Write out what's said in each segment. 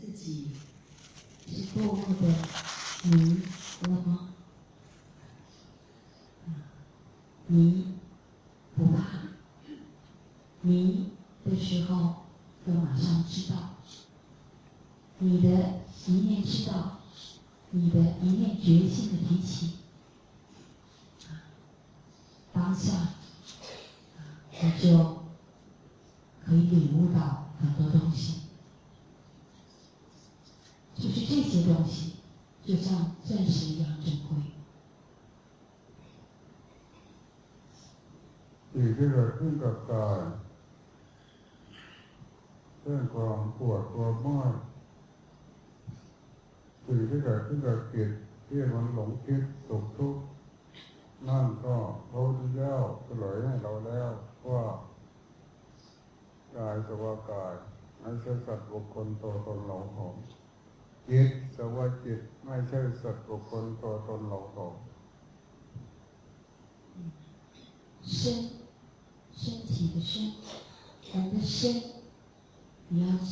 自己是多么的迷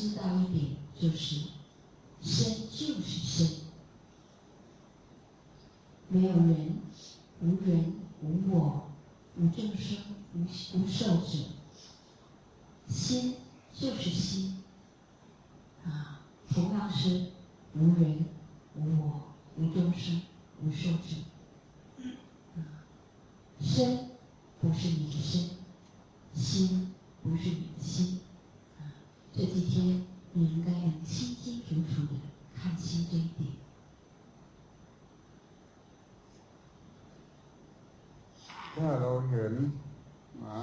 知道一点，就是身就是身，没有人，无人，无我，无众生，无无受者，心就是心，啊，同样是无人、无我、无众生、这几天你应该能清清楚楚的看清这一点。ถ้าเราเห็นหมา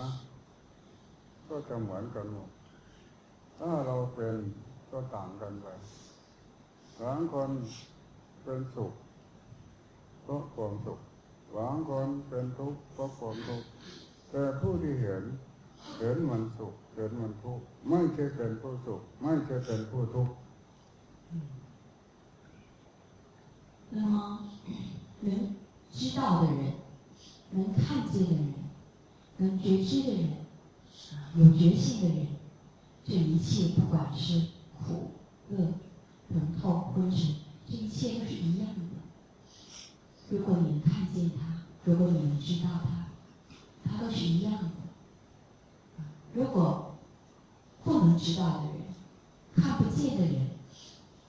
ก็จะเหมือนกันหมดถ้าเราเป็นก็ต่างกันไปบางคนเป็นสุขก็ความสุขบางคนเป็นทุกข์ก็ความทุกข์แต่ผู้ที่เห็นเห็นมันสุข เห็นมันทุกข์ไม่ใช่เป็นผู้สุขไม่ใช่เป็นผู้ทุกข์那么，能知道的人，能看见的人，能觉知的人，啊，有觉性的人，这一切不管是苦、乐、疼痛、昏沉，这一切都是一样的。如果你能看见它，如果你能知道它，它都是一样的。如果 不能知道的人，看不见的人，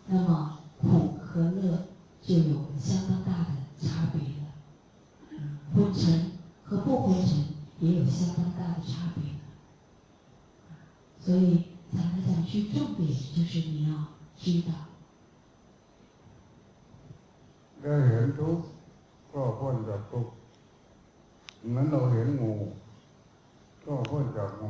那么苦和乐就有相当大的差别了。昏沉和不昏沉也有相当大的差别了。所以讲来讲去，重点就是你要知道。ได้เห็นทุกข์ก็พ้นจากทุกข์เหมือนเราเห็นงู ก็พ้นจากงู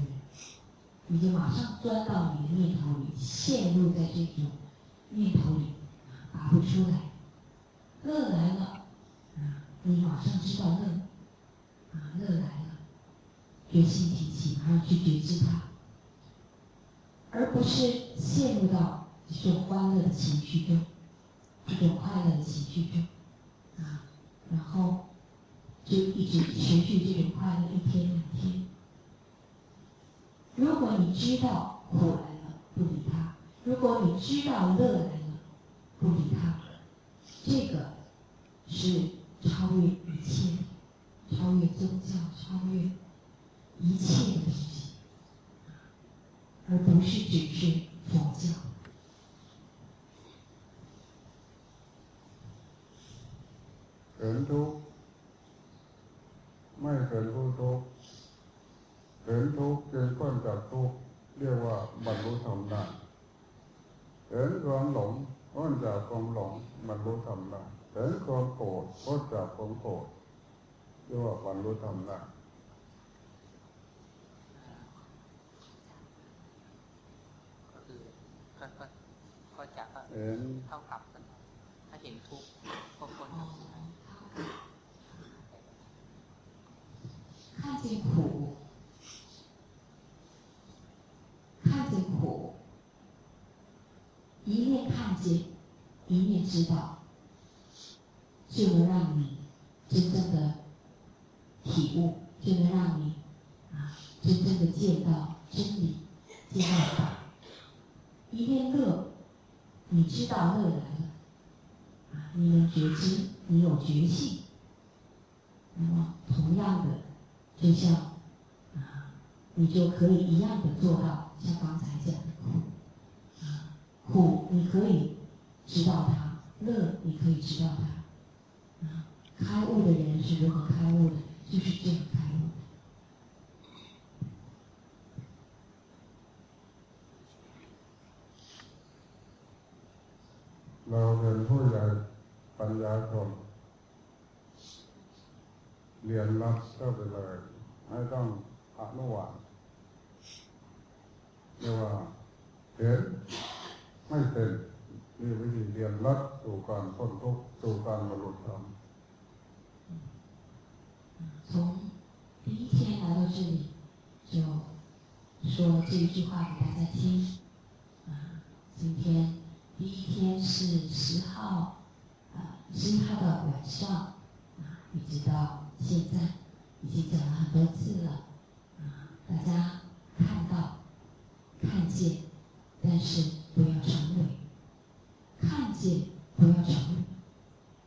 你就马上钻到你的念头里，陷入在这种念头里，拔不出来。乐来了，啊，你马上知道乐，啊，乐来了，决心提起，马上去觉知它。 กว่าบรรลุธรรมได้ก็คือก็ก็ก็จะ ก็ เห็น เท่ากับกันถ้าเห็นทุกข์พวกคน 哦，看见苦，看见苦，一面看见，一面知道，就能让你真正的 体悟，就能让你啊真正的见到真理，见到法。一面乐，你知道乐来了。啊，你能觉知，你有觉性，那么同样的，就像啊，你就可以一样的。做到，像刚才讲的。苦，啊，苦你可以知道它，乐你可以知道它，啊，开悟的。人是如何开悟的， เราเป็นผู้ใหญ่ปัญญาคมเรียนรับเข้าไปเลย ไม่ต้องอนุวัตเรียกว่าเห็นไม่เป็นนี่วิธีเรียนรับสู่การพ้นทุกข์สู่การบรรลุธรรม 从第一天来到这里，就说这一句话给大家听。啊，今天第一天是十号，啊，十一号的晚上，啊，一直到现在，已经讲了很多次了。啊，大家看到、看见，但是不要成为；看见不要成为，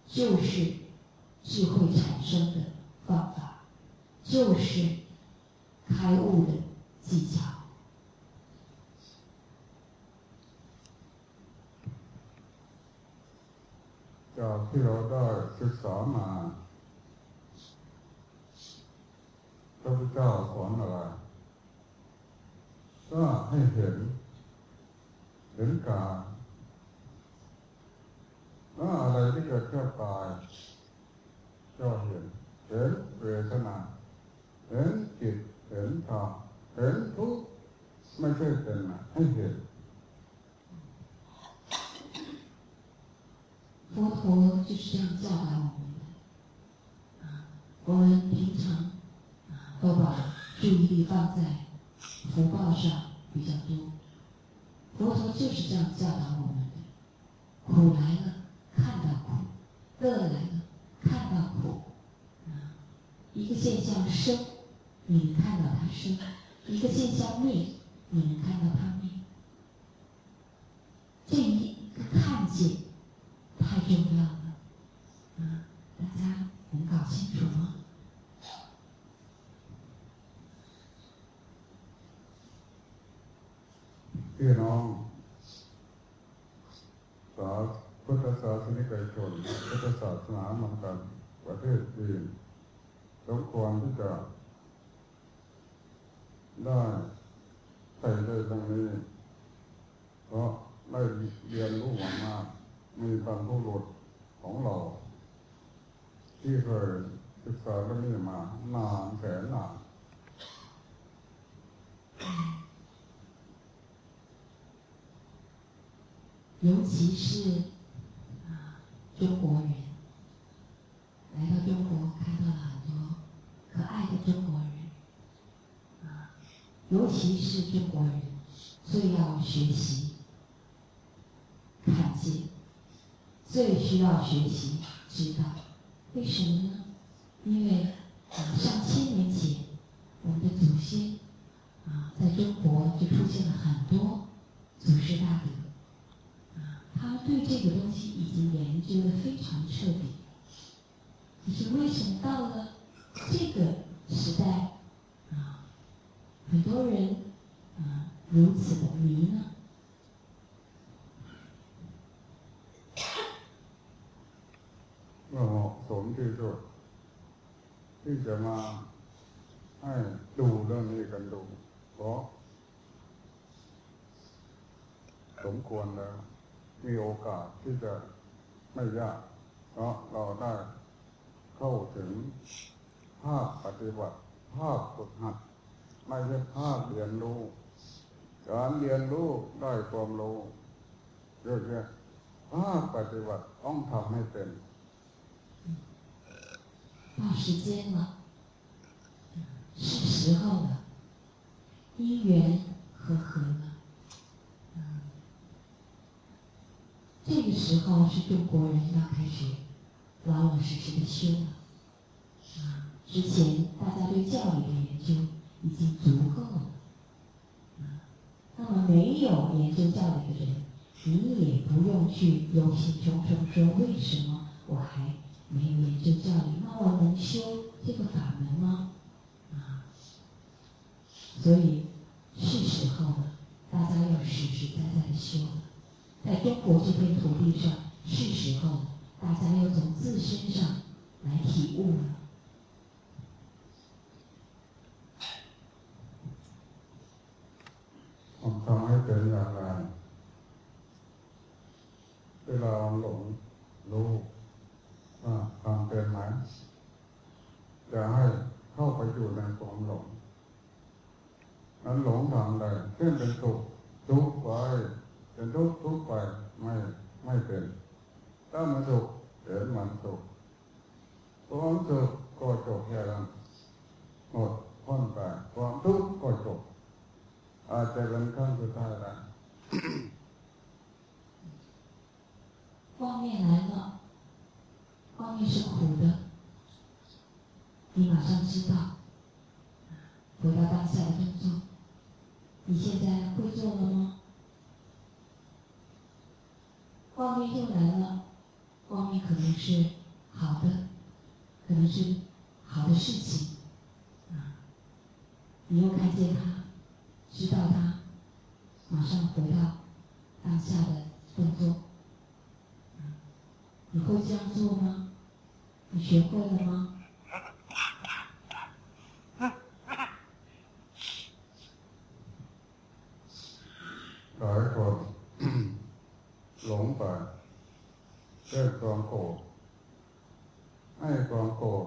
就是智慧产生的方法。就是开悟的技巧。 จากที่เราได้ศึกษามาพระพุทธเจ้าสอนอะไรก็ให้เห็น เห็นกายว่าอะไรที่เกิดกับกายก็เห็น เห็นเวทนา เห็นจิตเห็นธรรมเห็นทุกไม่ใช่เป็นนะให้เห็น佛陀就是这样教导我们的我们平常都把注意力放在福报上比较多。佛陀就是这样教导我们的：苦来了，看到苦；乐来了，看到苦。一个现象生你能看到它生；一个现象灭，你能看到它灭。这一尤其是啊中国人来到中国，看到了很多可爱的中国人，尤其是中国人最要学习看见，最需要学习知道，为什么呢？ ไม่ยาก เพราะเราได้เข้าถึงภาคปฏิบัติ ภาคฝึกหัด ไม่ใช่ภาคเรียนรู้ การเรียนรู้ได้ความรู้ ภ เยอะแยะถ้าปฏิบัติต้องทำให้เป็น到时间了，是时候了，因缘和合了。 这个时候是中国人要开始老老实实的修了。啊，之前大家对教育的研究已经足够了。啊，那么没有研究教育的人，你也不用去忧心忡忡说为什么我还没有研究教育，那我能修这个法门吗？啊，所以是时候了，大家要实实在在的修了。在中国这片土地上，是时候大家要从自身上来体悟了。เกิดความโกรธให้ความโกรธ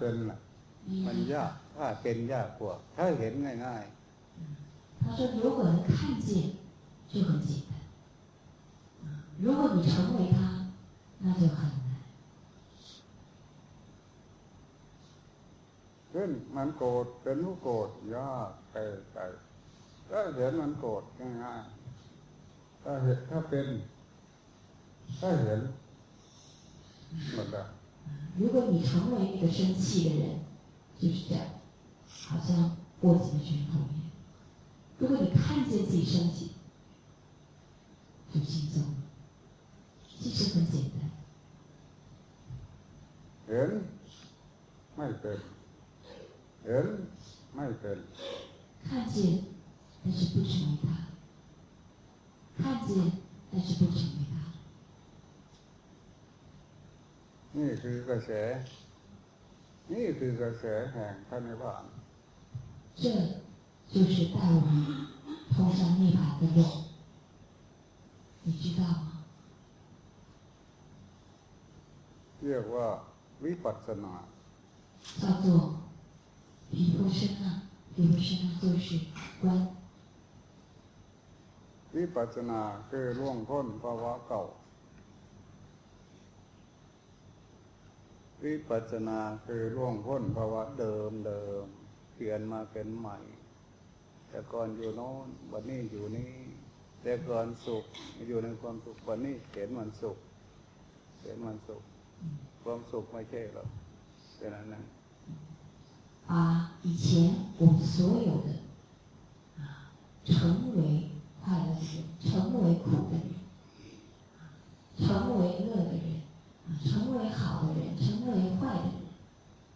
เป็นมันยากถ้าเป็นยากกว่าถ้าเห็นง่ายๆ他说如果能看见就很简单如果你成为他那就很难เช่นมันโกรธเป็นผู้โกรธยากไปไปถ้าเห็นมันโกรธง่ายๆถ้าเห็นถ้าเป็นถ้าเห็นหมดแล้ว 如果你成为那个生气的人就是这样好像握紧了拳头一样。如果你看见自己生气，就轻松了。其实很简单。人ไม่เป็น人ไม่เป็น看见，但是不成为他；看见，但是不成为他。 นี่คือกระแสนี่คือกระแสแห่งพระนิพพาน这就是带我们通向涅槃的路，你知道吗？เรียกว่าวิปัสสนา叫做毗婆舍那 给我身上做事观。 วิปัสสนาคือล่วงพ้นภาวะเก่า วิปัสสนาคือล่วงพ้นภาวะเดิมเดิมเปลี่ยนมาเป็นใหม่ แต่ก่อนอยู่โน้นวันนี้อยู่นี่แต่ก่อนสุขอยู่ในความสุขวันนี้เห็นมันสุขเห็นมันสุข ความสุขไม่ใช่หรอกเป็นอันนั้น 把以前我们所有的啊，成为快乐的人，成为苦的人，啊成为乐的人，啊， 成为好的人，成为坏的人，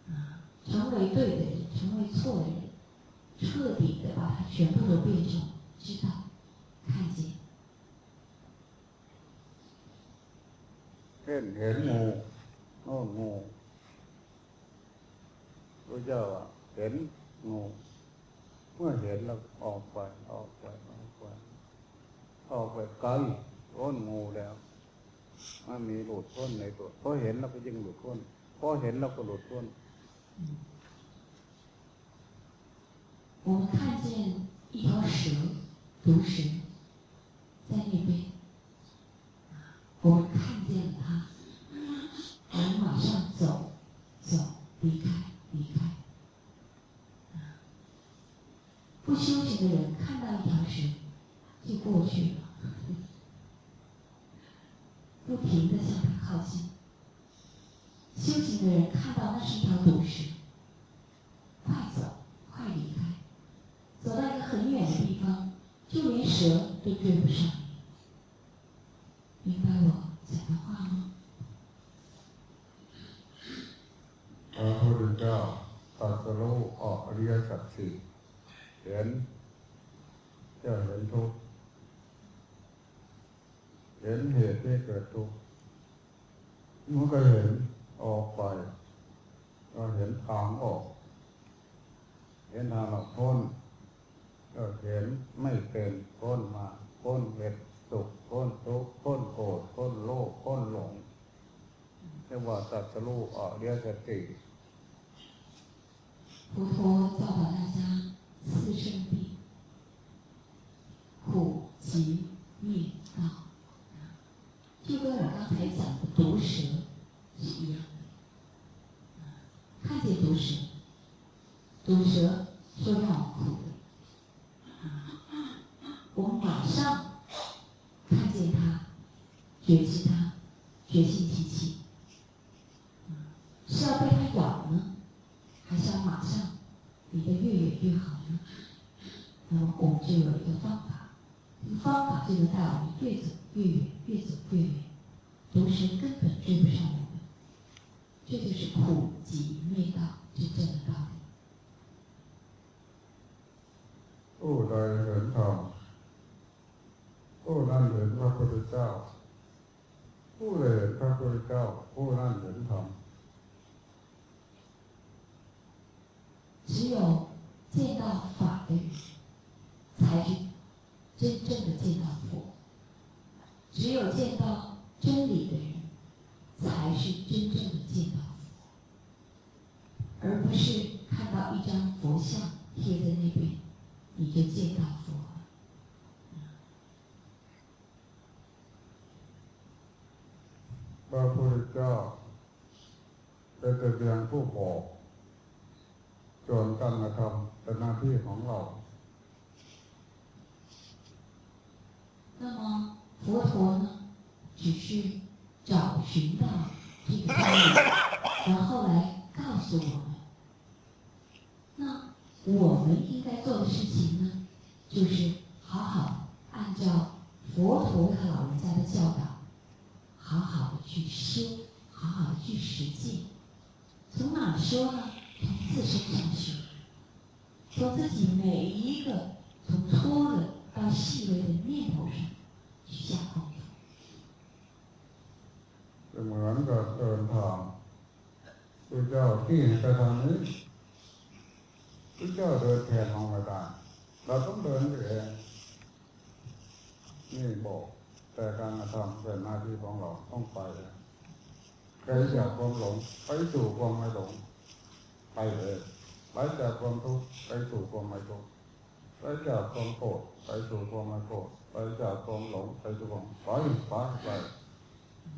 啊，成为对的人，成为错的人，彻底的把它全部都变成知道、看见。 เช่นเห็นงูโน่นงูพระเจ้าอะเห็นงู เมื่อเห็นแล้วออกไปออกไปออกไปออกไปไกลพ้นงูแล้ว มันมีหลุดพ้นในตัวพอเห็นแล้วก็ยิ่งหลุดพ้นพอเห็นแล้วก็หลุดพ้น 我们看见一条蛇，毒蛇，在那边，我们看见了它，我们马上走，走，离开，离开。啊不修行的人看到一条蛇就过去了， 不停的向他靠近。修行的人看到那是一条毒蛇，快走，快离开。走到一个很远的地方，就连蛇都追不上นโลภพ้นหลงเรียกว่าตรัสรู้ออกอริยสัจสี่ 佛陀教导大家四圣谛：苦、集、灭、道。就跟我刚才讲的毒蛇是一样的。看见毒蛇，毒蛇 只是找寻到这个道理，然后来告诉我们。那我们应该做的事情呢，就是好好按照佛陀他老人家的教导，好好的去修，好好的去实践。从哪儿修呢？从自身上修，从自己每一个从粗的到细微的念头上 ทางพระเจ้าที่ให้ไปทางนี้พระเจ้าเดินแทนเราได้เราต้องเดินเองนี่บอก แต่การกระทำเป็นหน้าที่ของเราต้องไปใครอยากความหลงไปสู่ความไม่หลงไปเลยไปจากความทุกข์ไปสู่ความไม่ทุกข์ไร้จากความโกรธไปสู่ความไม่โกรธไร้จากความหลงไปสู่ความไปไปไป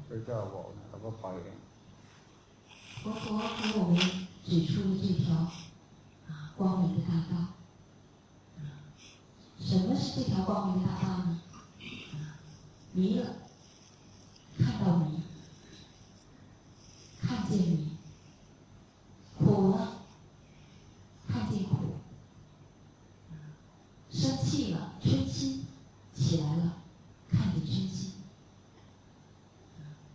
พระเจ้าบอกนี่ยเราก็ไปเอง 佛陀给我们指出了这条啊光明的大道。什么是这条光明的大道呢？迷了，看到迷，看见迷，苦了，看见苦，生气了，嗔心起来了，看见嗔心，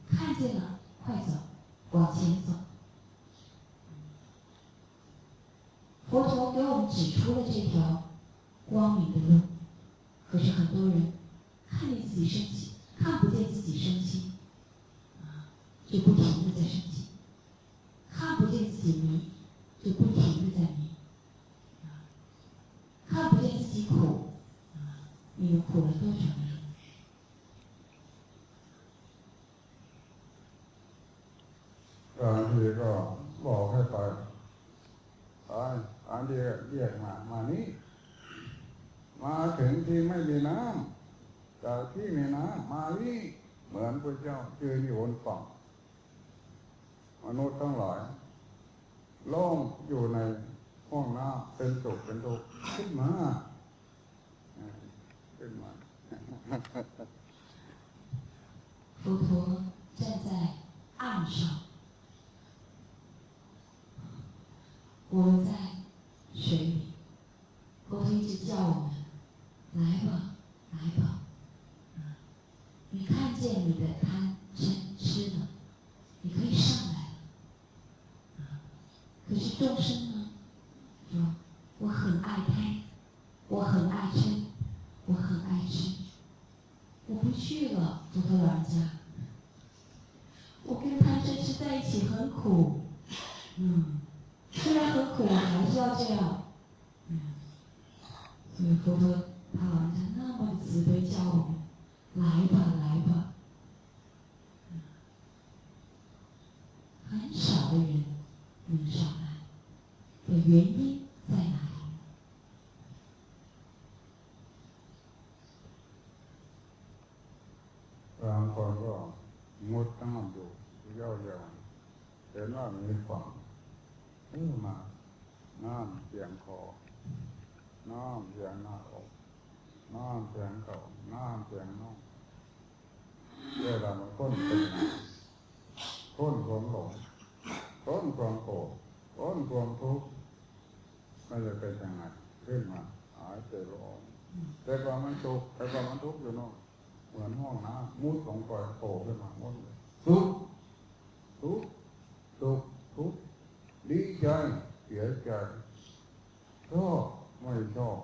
看见了，快走，往前走。佛陀给我们指出了这条光明的路，可是很多人看见自己生气，看不见自己生气，啊，就不 บางคนก็งดน้ำอยู่เย่อยๆเห็นว่ามีฝั่งนี่มาน้ำเสียงคอน้ำเสียงหน้าอกน้ำเสียงเข่าน้ำเสียงน่องเวลามันค้นเป็นไงค้นความหลงค้นความโกรธค้นความทุกข์มันจะเป็นยังไงขึ้นมาหายใจลงแต่ความมันทุกข์แต่ความมันทุกข์อยู่เนอก เหมือนห้องน้ำมุดลงไปโผล่ขึ้นมาหมดเลยทุกข์ทุกข์ทุกข์ทุกข์ดีใจเสียใจชอบไม่ชอบ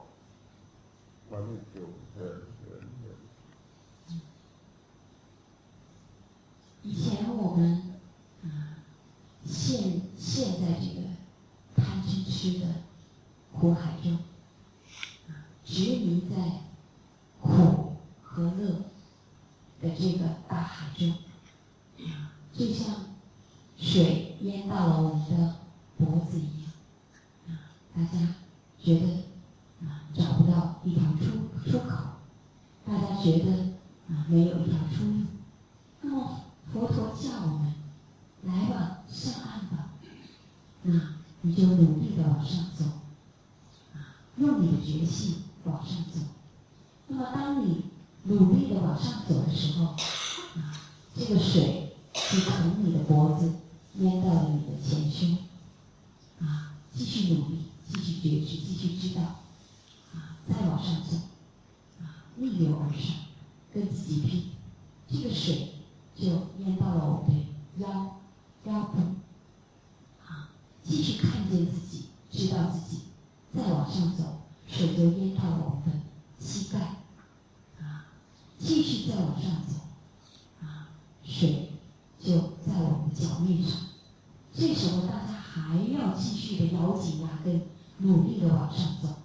วันนี้อยู่เห็นเห็นเห็น 以前我们啊陷陷在这个贪嗔痴的苦海中，啊执迷在苦和乐 的这个大海中，就像水淹到了我们的脖子一样，啊大家觉得啊找不到一条出出口，大家觉得啊没有一条出路，那么佛陀叫我们来吧，上岸吧，那你就努力的往上走，啊，用你的决心往上走。那么当你努力的往上走的时候，啊，这个水就从你的脖子淹到了你的前胸，啊，继续努力，继续觉知，继续知道，啊，再往上走，啊，逆流而上，跟自己拼，这个水就淹到了我们的腰腰部，啊，继续看见自己，知道自己，再往上走，水就淹到了我们的膝盖，啊，继续再往上走，啊，水就在我们的脚面上。这时候大家还要继续的咬紧牙根，努力的往上走。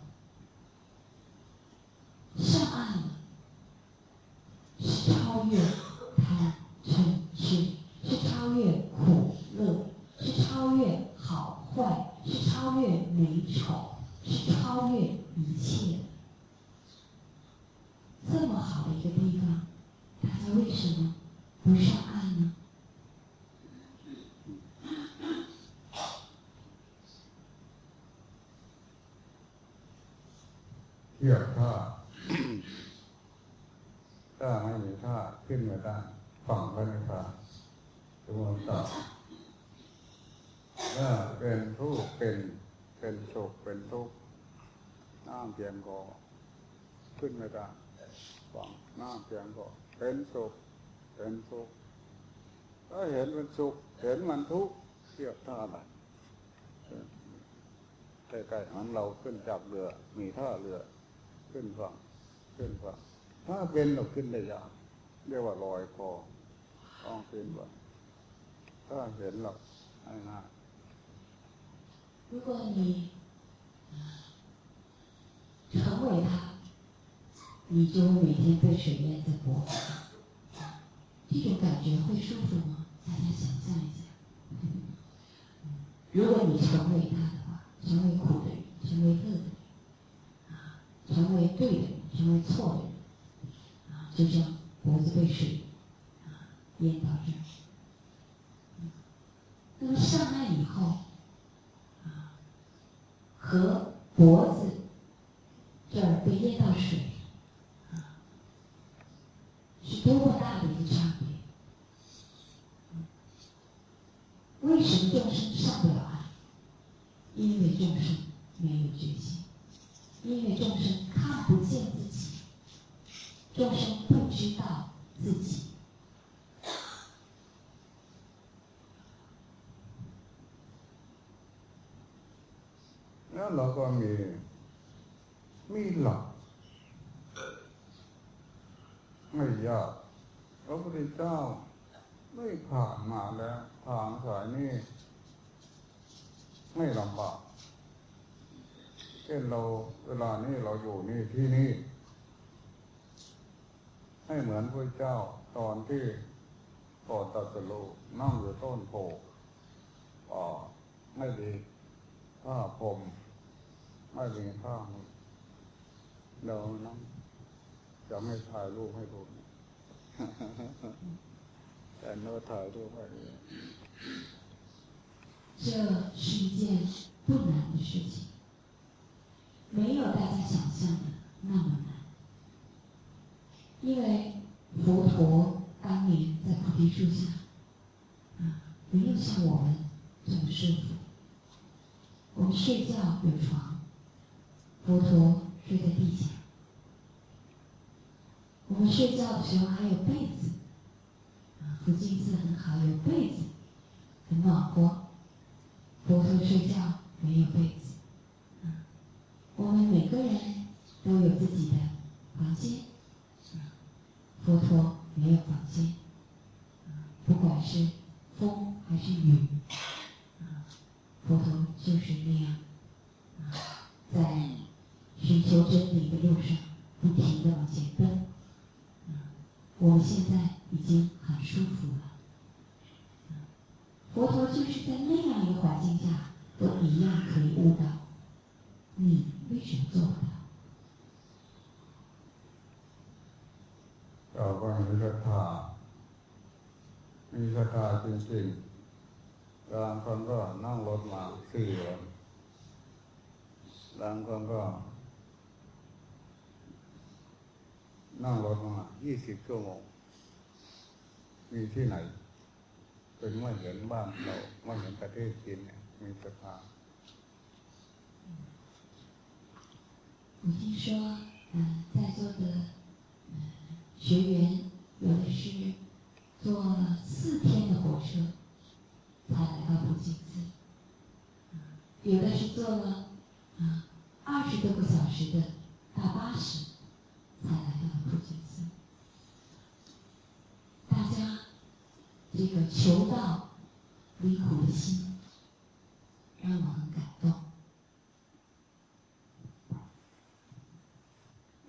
เห็นมันสุขเห็นมันทุกข์เทียบท่าอะไรใกล้ๆมันเราขึ้นจากเรือ มีท่าเรือ ขึ้นฝั่งขึ้นฝั่งถ้าเป็นเราขึ้นได้ยากเรียกว่าลอยคอต้องขึ้นฝั่งถ้าเห็นเราง่าย 如果你啊成为他，你就会每天被水淹在脖子上，这种感觉会舒服吗？ 大家想象一下。如果你成为他的话，成为苦的人，成为乐的人，啊，成为对的人，成为错的人，啊，就像因为佛陀当年在菩提树下，啊，没有像我们这么舒服。我们睡觉有床，佛陀睡在地下。我们睡觉的时候还有被子，啊，福金寺很好，有被子，很暖和。佛陀睡觉ที่ไหน เป็นไม่เห็นบ้านเราไม่เห็นประเทศจีนเนี่ยมีศรัทธา 我听说，嗯、在座的嗯、学员有的是坐了四天的火车才来到普吉寺，啊有的是坐了 个求道离苦的心，让我很感动。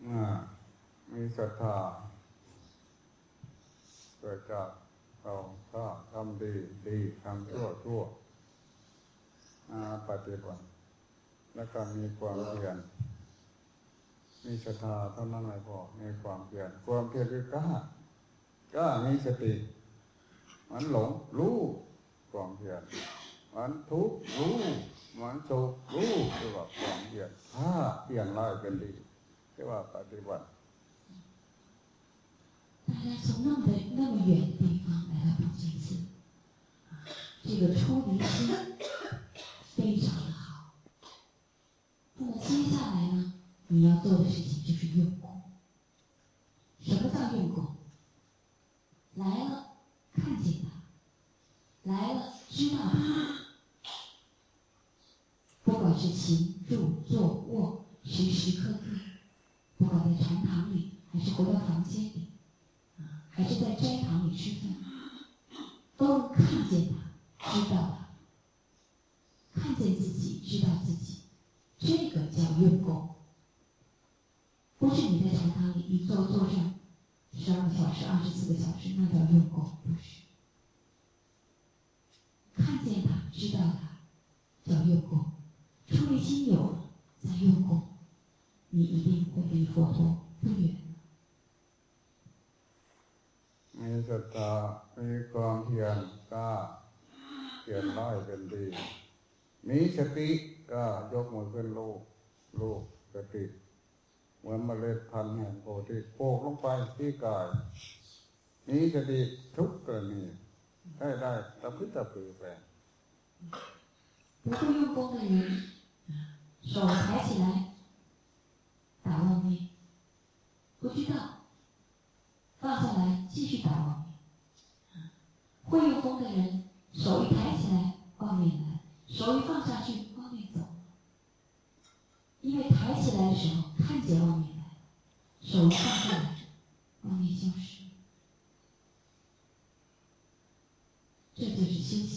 อ่ามีศรัทธาเกิดจากเราถ้าทำดีดีทำชั่วชั่วมาปฏิบัติ แล้วก็มีความเพียรมีศรัทธาเท่านั้นไม่พอมีความเพียรความเพียรคือกล้ากล้ามีสติ มันหลงรู้ความเพียรมันทุกข์รู้มันโศกรู้เรียกว่าความเพียรถ้าเปลี่ยนร้ายเป็นดีเรียกว่าปฏิบัติ大家从那么的那么远的地方来到宝镜寺，这个出离心非常的好。那么接下来呢，你要做的事情就是用功。什么叫用功？来了， 看见他；来了，知道他。不管是行、住、坐、卧，时时刻刻，不管在禅堂里，还是回到房间里，还是在斋堂里吃饭，都能看见他，知道小时、二十四个小时，那叫用功，不是。看见他，知道他，叫用功。出离心有了，再用功，你一定会离佛陀不远。มีศรัทธามีความเพียรก็เปลี่ยนร้ายเป็นดี มีสติก็ยกมือขึ้นลูกลูกสติเหมือนเมล็ดพันธุ์แห่งโพธิโปกลงไปที่กาย นี้จะดีทุกกรณีได้ได้ตะพื้นตะพือไป不会用功的人，手抬起来打妄念，不知道，放下来继续打妄念。会用功的人，手一抬起来，妄念来；手一放下去，妄念走。因为抬起来的时候看见外面来，手放下来，外面消失， 这就是修行。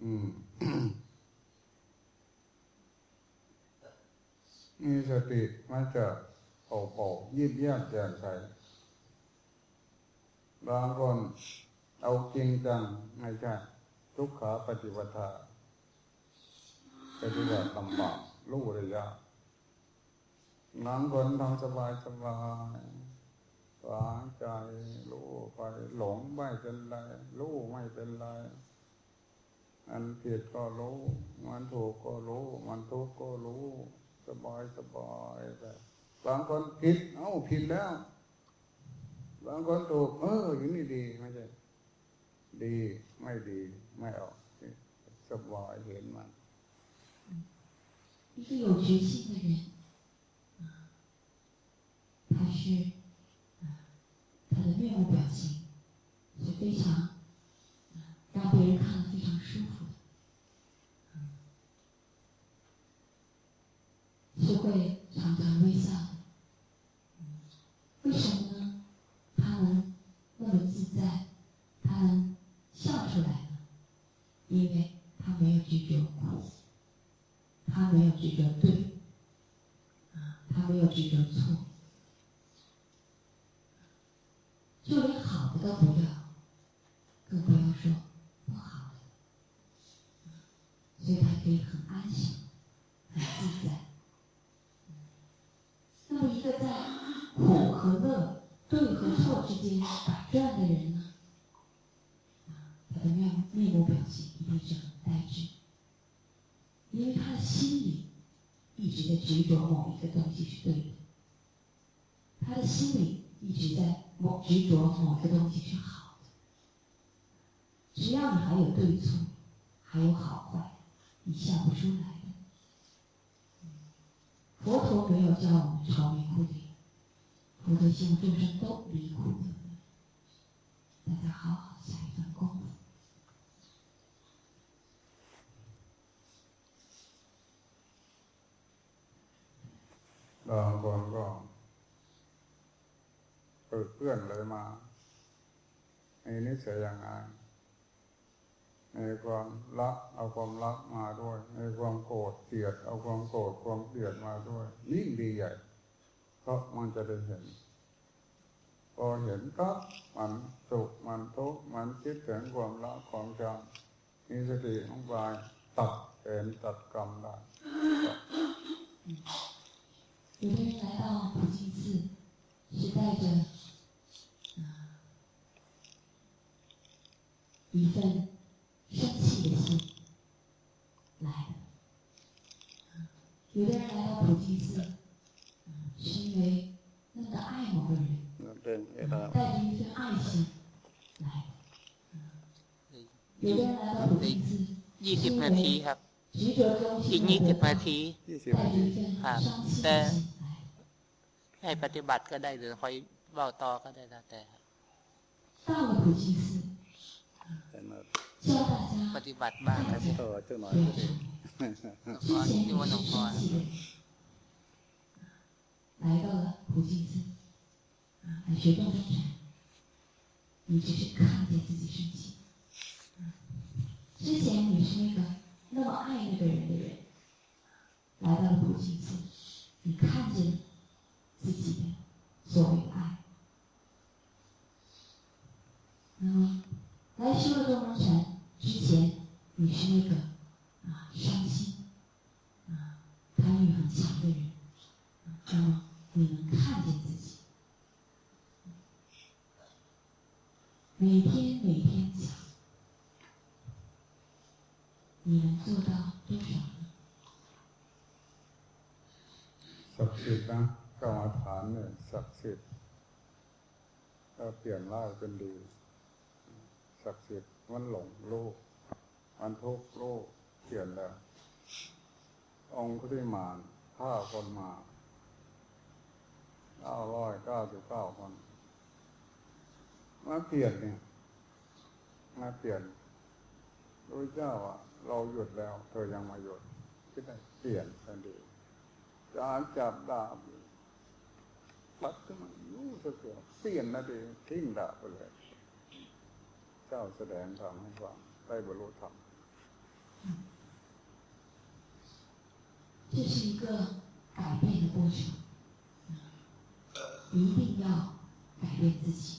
嗯，มีสติมันจะโผล่ยิ้มแย้มแจ่มใสบางคนเอาจริงจังไม่ใช่ทุกขาปฏิปทาปฏิบัติลำบากรู้ระยะหลังคนทำสบายสบาย วางใจรู้ไปหลงไม่เป็นไรรู้ไม่เป็นไรมันผิดก็รู้มันถูกก็รู้มันทุกข์ก็รู้สบายสบายไปบางคนผิดเอ้าผิดแล้ว บางคนถูกเอออย่างนี้ดีไม่ใช่ดีไม่ดีไม่เอาสบายเห็นมัน一个有决心的人，他是， 非常， อนเลยมาในนิสัยอย่างไรในความรักเอาความรักมาด้วย ในความโกรธเกลียดเอาความโกรธความเกลียดมาด้วยยิ่งดีใหญ่เพราะมันจะได้เห็นพอเห็นก็มันสุขมันทุกข์มันคิดถึงความรักความจำ มีสติลงไปตัดแผนตัดกรรมได้ 有的人来到普净寺，是带着 一份生气的心来的。有的人来到普净寺，啊是因为那么的爱某个人， เดินเวลา 带着一份爱心来的。有的人来到普净寺， ยี่สิบนาทีครับ 执着中 อีก 心 ยี่ 的 สิบ 活 นา 法， ที ยี่สิบ 带 นา 着 ที 一份伤心的心来。 ให้ปฏิบัติก็ได้หรือคอยเบ้าต่อก็ได้แล้วแต่ครับ 到了普净寺， แต่ มา 教大 ป 家 ฏิบัติบ้างครับ ต่อเจ้าหน่อย 对 ก็ดี หลวง 之 พ่อ 前 ที่ 你 วันหลวง 是 พ่อ 生气的，来到了普净寺，啊，来学洞中禅，你只是看见自己生气。啊之前你是那个那么爱那个人的人，来到了普净寺，你看见自己的所谓的爱。那么来修了洞中禅 之前，你是那个啊伤心啊贪欲很强的人，啊那么你能看见自己，每天每天讲，你能做到多少呢？ ศักดิ์สิทธิ์นะกรรมฐานเนี่ยศักดิ์สิทธิ์ถ้าเปลี่ยนร้ายเป็นดี ศักดิ์สิทธิ์มันหลงโลก มันทุกโลกเปลี่ยนแล้ว องค์คุติมานฆ่าคนมาเก้าร้อยเก้าสิบเก้าคนมาเปลี่ยนเนี่ยมาเปลี่ยนพระเจ้าอะ เราหยุดแล้ว เธอยังมาหยุดคิดได้เปลี่ยนทันทีจานจับดาบปัดขึ้นมารู้สึกเปลี่ยนนาทีทิ้งดาบไปเลย จ้าแสดงธรรมให้ฟังได้บรรลุธรรม 这是一个改变的过程，一定要改变自己，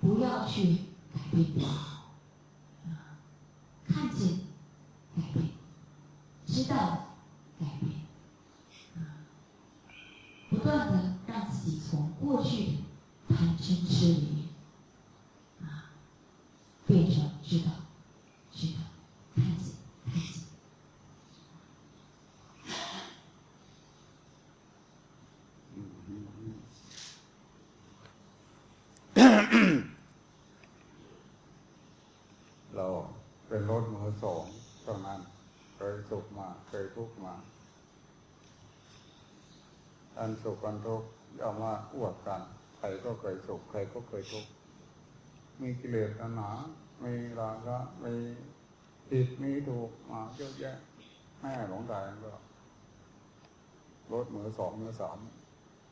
不要去改变别人，看见改变，知道改变，不断的让自己从过去的贪嗔痴里面啊， 变成知道，知道，看见，看见。 เราเป็นรถมือสองเท่านั้นเคยสุขมาเคยทุกข์มาอันสุขกันทุกข์อย่ามาอวดกัน ใครก็เคยสุขใครก็เคยทุกข์ มีกิเลสตัณหามีราคะมีผิดมีถูกมาเยอะแยะแม่หลงตายก็รถมือสองมือสาม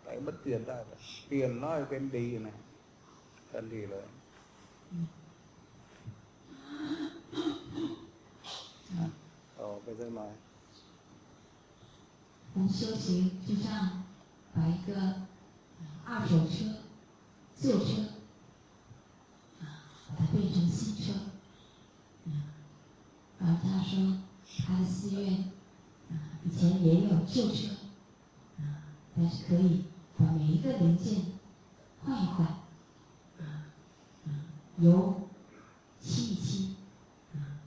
แต่มันเปลี่ยนได้เลยเปลี่ยนร้ายเป็นดีนะทันทีเลย ต่อไปสักหน่อย 我们修行就像把一个呃二手车、旧车 把它变成新车。嗯，然后他说他的寺院啊，以前也有旧车啊，但是可以把每一个零件换一换啊，啊，油漆一漆啊，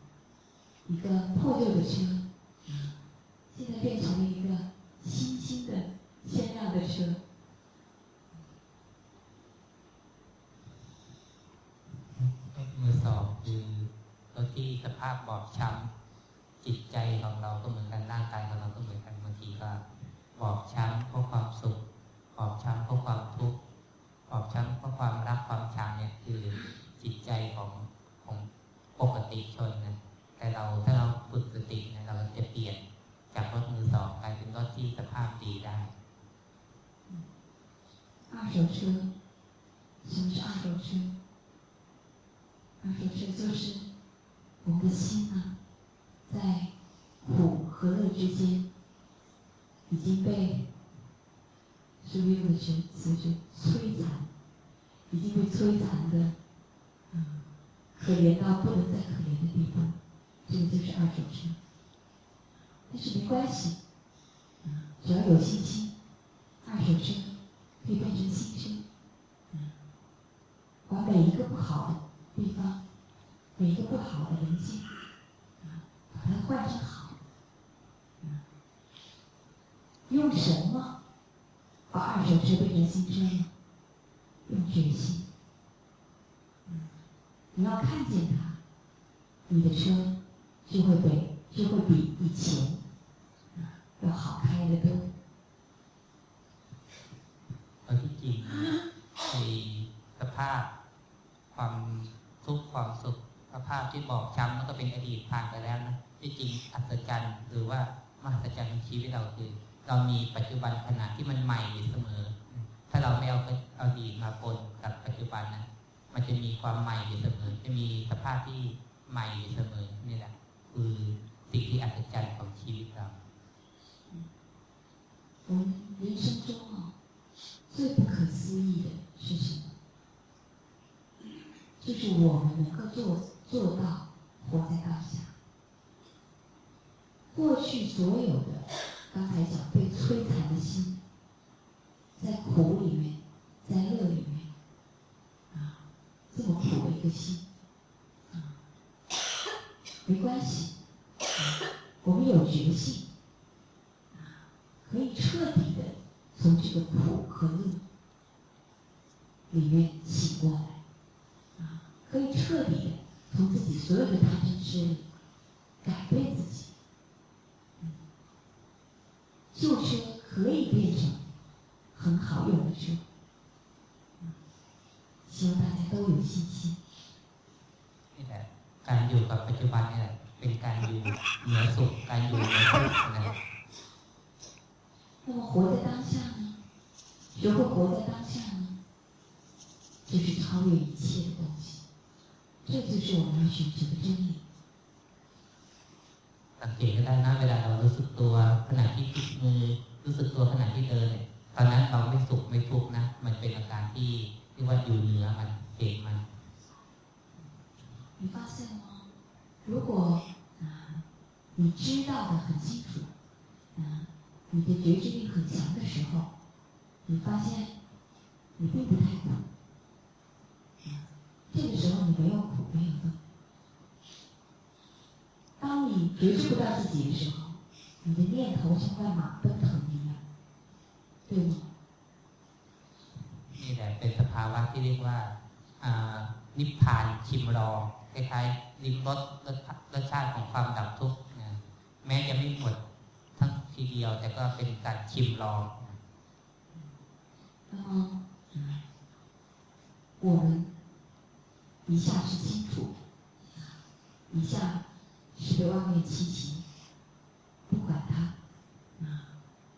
一个破旧的车啊，现在变成了一个新兴的鲜亮的车。 ใจของเราก็เหมือนกันร่างกายของเราก็เหมือนกันบางทีก็บอบช้ำเพราะความสุขบอบช้ำเพราะความทุกข์บอบช้ำเพราะความรักความชังเนี่ยคือจิตใจของของปกติชนนะแต่เราถ้าเราฝึกสตินะเราจะเปลี่ยนจากรถมือสองกลายเป็นรถที่สภาพดีได้ 二手车，什么是二手车？二手车就是我们的心呢，在 苦和乐之间已经被所有的神词着摧残，已经被摧残的可怜到不能再可怜的地步，这个就是二手车，但是没关系，只要有信心，二手车可以变成新车，把每一个不好的地方，每一个不好的人性。你的车就会被就会比以前。要好开的多。เอาที่จริงในสภาพความทุกข์ความสุขสภาพที่บอกช้ำมันก็เป็นอดีตผ่านไปแล้วนะที่จริงอัศจรรย์หรือว่ามหัศจรรย์ในชีวิตเราคือ เรามีปัจจุบันขณะที่มันใหม่อยู่เสมอ ถ้าเราไม่เอาเอาอดีตมาปนกับปัจจุบันนะมันจะมีความใหม่อยู่เสมอ จะมีสภาพที่ ใหม่อยู่เสมอนี่แหละคือสิ่งที่อัศจรรย์ของชีวิตเรา我们人生中啊，最不可思议的是什么？就是我们能够做做到活在当下。过去所有的，刚才讲被摧残的心，在苦里面，在乐里面，啊，这么苦的一个心，啊， 没关系，我们有决心。可以彻底的从这个苦和乐里面醒过来，可以彻底的从自己所有的贪嗔痴里改变自己，旧车可以变成很好用的车，希望大家都有信心。 นี่แหละการอยู่กับปัจจุบันนี่แหละเป็นการอยู่เหนือสุขการอยู่เหนือทุกข์นะ那么活在当下呢？学会活在当下呢，就是超越一切的东西。这就是我们要寻求的真理。สังเกตก็ได้นะเวลาเรารู้สึกตัวขณะที่พลิกมือรู้สึกตัวขณะที่เดินเนี่ยตอนนั้นเราไม่สุขไม่ทุกข์นะมันเป็นอาการที่ที่ว่าอยู่เหนือมันเห็นมัน 你发现吗？如果啊，你知道的很清楚，啊。你的觉知力很强的时候，你发现你并不太苦，这个时候你没有苦，没有乐。当你觉知不到自己的时候，你的念头像万马奔腾一样，对吗？นี่แหละเป็นสภาวะที่เรียกว่านิพพานชิมรอ คล้ายๆลิ้มรสรสชาติของความดับทุกข์แม้จะไม่หมดทีเดียวแต่ก็เป็นการชิมลอง那么，我们一下是清楚，一下是被外面欺欺，不管它，啊，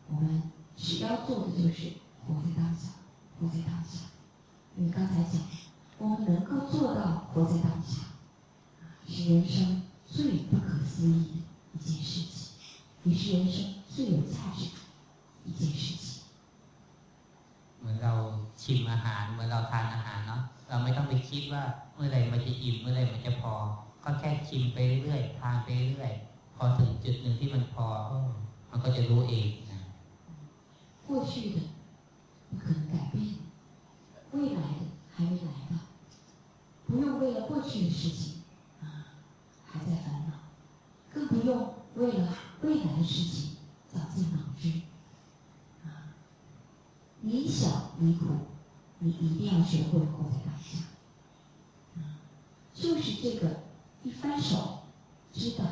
我们只要做的就是活在当下，活在当下。因为刚才讲，我们能够做到活在当下，是 人生最不可思议的一件事情，也是人生。最有价值一件事情。เหมือนเราชิมอาหารเหมือนเราทานอาหารเนาะเราไม่ต้องไปคิดว่าเมื่อไรมันจะอิ่มเมื่อไรมันจะพอ ก็แค่ชิมไปเรื่อยทานไปเรื่อยพอถึงจุดหนึ่งที่มันพอมันก็จะรู้เองนะ过去的不可能改变，未来的还没来到，不用为了过去的事情 为了未来的事情。绞尽脑汁啊！你小你苦，你一定要学会活在当下。就是这个一翻手，知道；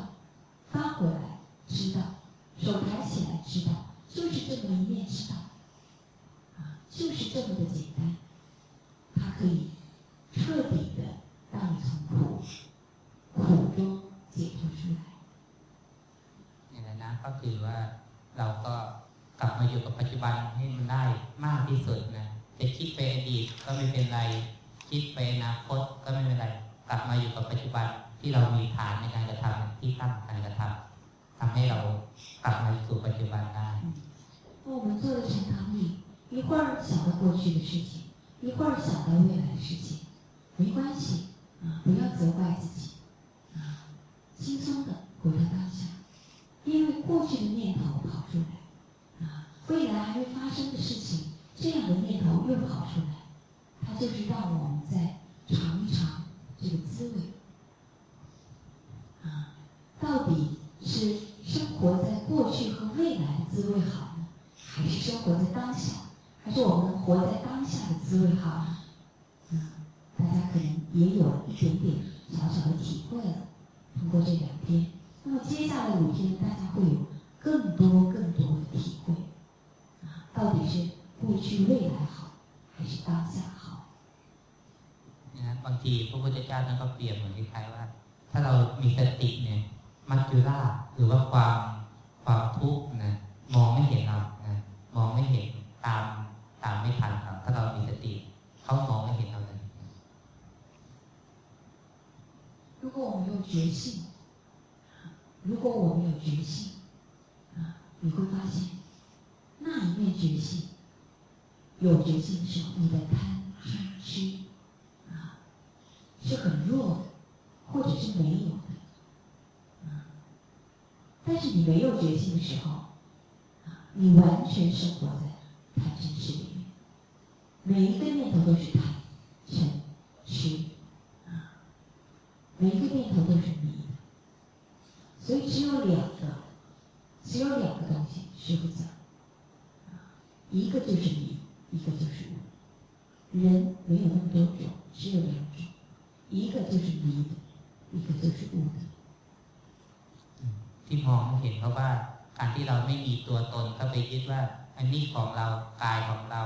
就是让我们再尝一尝这个滋味，啊，到底是生活在过去和未来的滋味好呢，还是生活在当下，还是我们活在当下的滋味好呢？嗯，大家可能也有一点点小小的体会了，通过这两天。那么接下来五天，大家会有更多更 เจ้าท่านก็เปรียบเหมือนคล้ายๆว่า ถ้าเรามีสติเนี่ยมัจจุราชหรือว่าความความทุกข์นะมองไม่เห็นเรานะมองไม่เห็นตามตามไม่ทันเราถ้าเรามีสติเขามองไม่เห็นเราเลย如果我们有觉性。如果我们有觉性，啊，你会发现，那一面觉性，有觉性的时候，你的贪嗔痴，啊， 是很弱的，或者是没有的，但是你没有觉性的时候，你完全生活在贪嗔痴里面，每一个念头都是贪嗔痴，啊，每一个念头都是迷。所以只有两个，只有两个东西，师傅讲，一个就是你，一个就是我。人没有那么多种，只有两种，一个就是你的，一个就是我的。ที่มองเห็นเพราะว่าการที่เราไม่มีตัวตนก็ไปคิดว่าอันนี้ของเรากายของเรา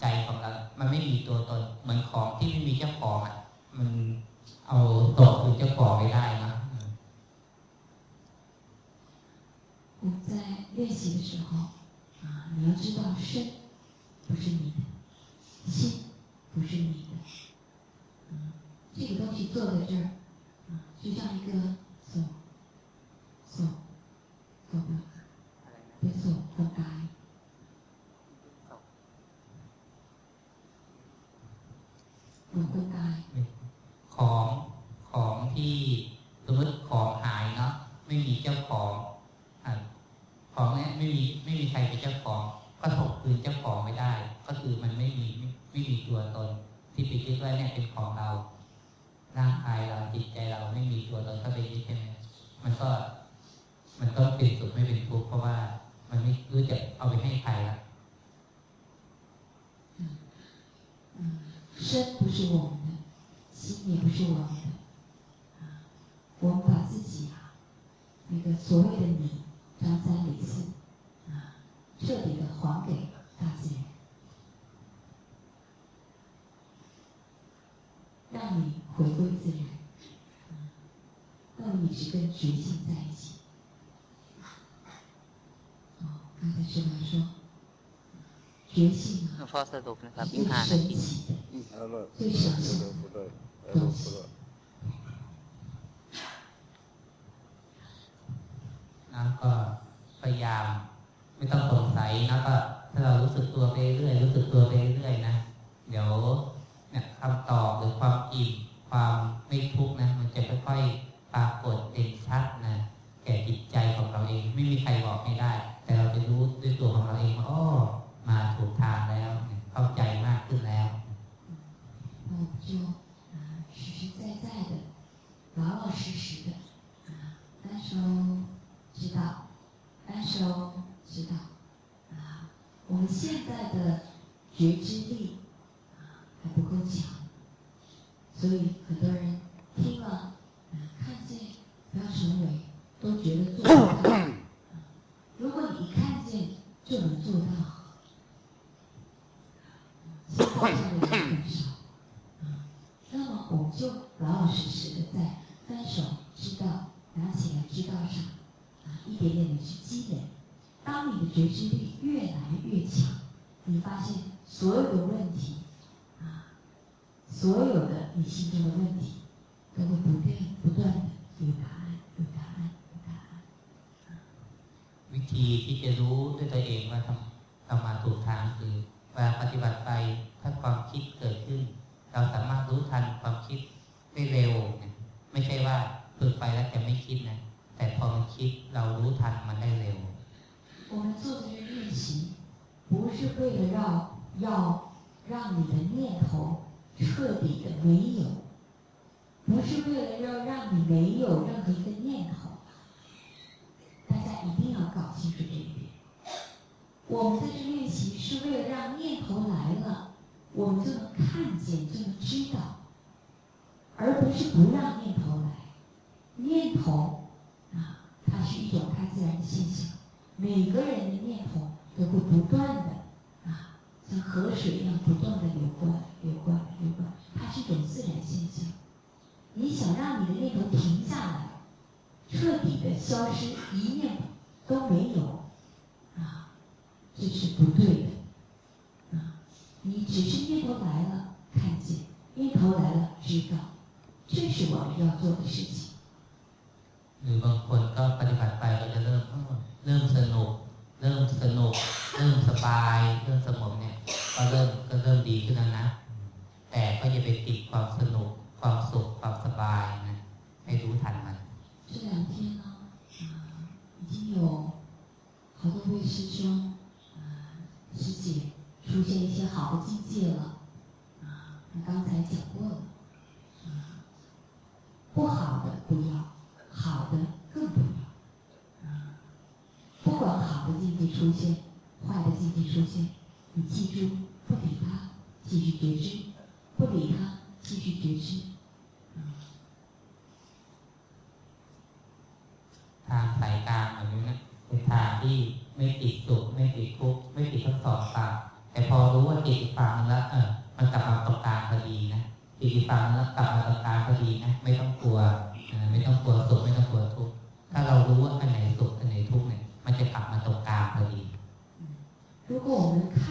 ใจของเรา มันไม่มีตัวตน เหมือนของที่ไม่มีเจ้าของอ่ะมันเอาตกคือเจ้าของไม่ได้นะ我们在练习的时候，啊，你要知道，身不是你的，心不是你的，嗯， 这个东西坐在这儿，啊，就像一个手，手，手的，别手分开，手分开。ของของที่สมมติของหายเนาะไม่มีเจ้าของของเนี้ยไม่มีไม่มีใครเป็นเจ้าของก็ถกคืนเจ้าของไม่ได้ ก็คือมันไม่มีไม่มีตัวตน ที่ไปคิดว่าเนี่ยเป็นของเรา ร่างกายเราจิตใจเราไม่มีตัวตนก็ไปยึดใช่ไหมมันก็ มันก็เป็นสุขไม่เป็นทุกข์เพราะว่า มันไม่รู้จะเอาไปให้ใครละ嗯，身不是我们的，心也不是我们的，啊，我们把自己啊，那个所谓的你。张三李四，啊，彻底的还给大自然，让你 回归自然，让你是跟觉性在一起。哦，刚才师傅说，觉性啊，最神奇的，最神奇的东西。นะก็พยายามไม่ต้องสงสัยนะก็ถ้าเรารู้สึกตัวไปเรื่อยรู้สึกตัวไปเรื่อย 我们就能看见，就能知道，而不是不让念头来。念头啊，它是一种大自然的现象，每个人的念头都会不断的啊，像河水一样不断的流过来、流过来、流过来，它是一种自然现象。你想让你的念头停下来，彻底的消失，一念都没有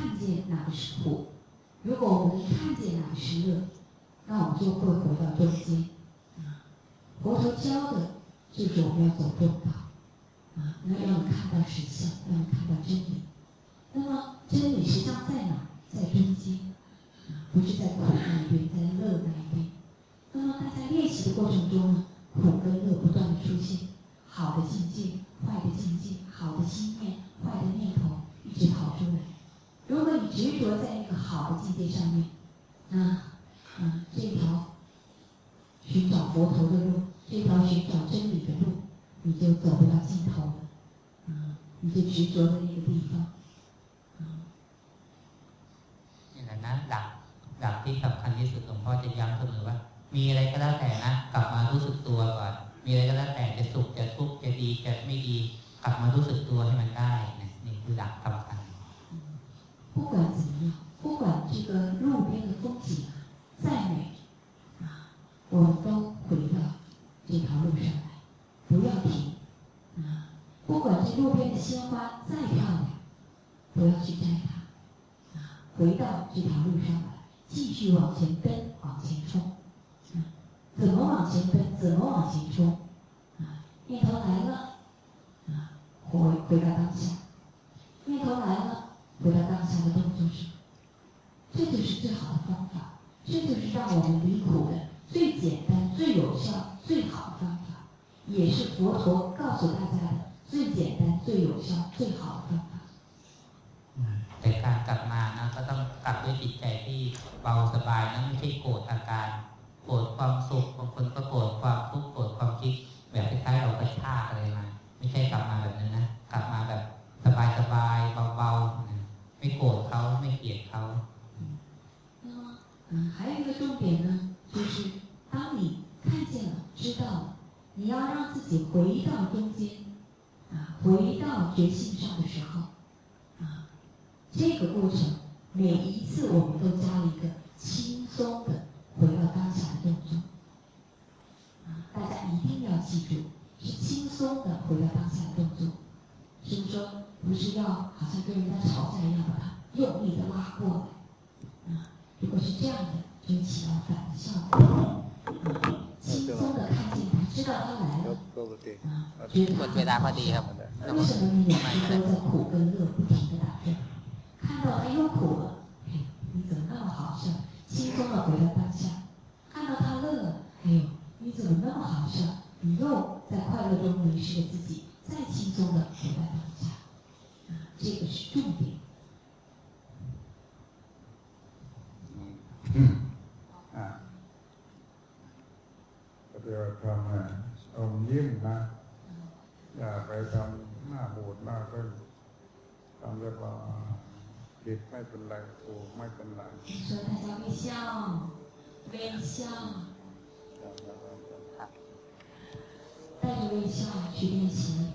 看见哪个是苦，如果我们看见哪个是乐，那我们就会回到中间。佛陀教的就是我们要走中道，啊，那让你看到实相，让你看到真理。那么真理实相在哪？在中间，啊，不是在苦那一边，在乐那一边。那么大家练习的过程中呢？苦跟乐不断的出现，好的境界、坏的境界，好的心念、坏的念头一直跑出来。如果你执着在那个好的境界上面，那，嗯，这条寻找佛陀的路，这条寻找真理的路，你就走不到尽头了。嗯，你就执着在那个地方。嗯。นี่แหละนะดักดักที่สำคัญที่สุดหลวงพ่อจะย้ำเสมอว่ามีอะไรก็แล้วแต่นะกลับมารู้สึกตัวก่อนมีอะไรก็แล้วแต่จะสุขจะทุกข์จะดีจะไม่ดีกลับมารู้สึกตัวให้มันได้นะนี่คือหลักสำคัญ 不管怎么样，不管这个路边的风景再美啊，我们都回到这条路上来，不要停啊！不管这路边的鲜花再漂亮，不要去摘它啊！回到这条路上来，继续往前奔，往前冲啊。怎么往前奔？怎么往前冲？啊，念头来了，啊，回回到当下。念头来了，回到当下的动作上。这就是最好的方法，这就是让我们离苦的最简单、最有效、最好的方法，也是佛陀告诉大家的最简单、最有效、最好的方法。แต่การกลับมานะก็ต้องกลับด้วยจิตใจที่เบาสบายนะไม่ใช่โกรธอาการโกรธความสุขบางคนก็โกรธ ธ ผิดไม่เป็นไรถูกไม่เป็นไร 说大家微笑，微笑，带着微笑去练习。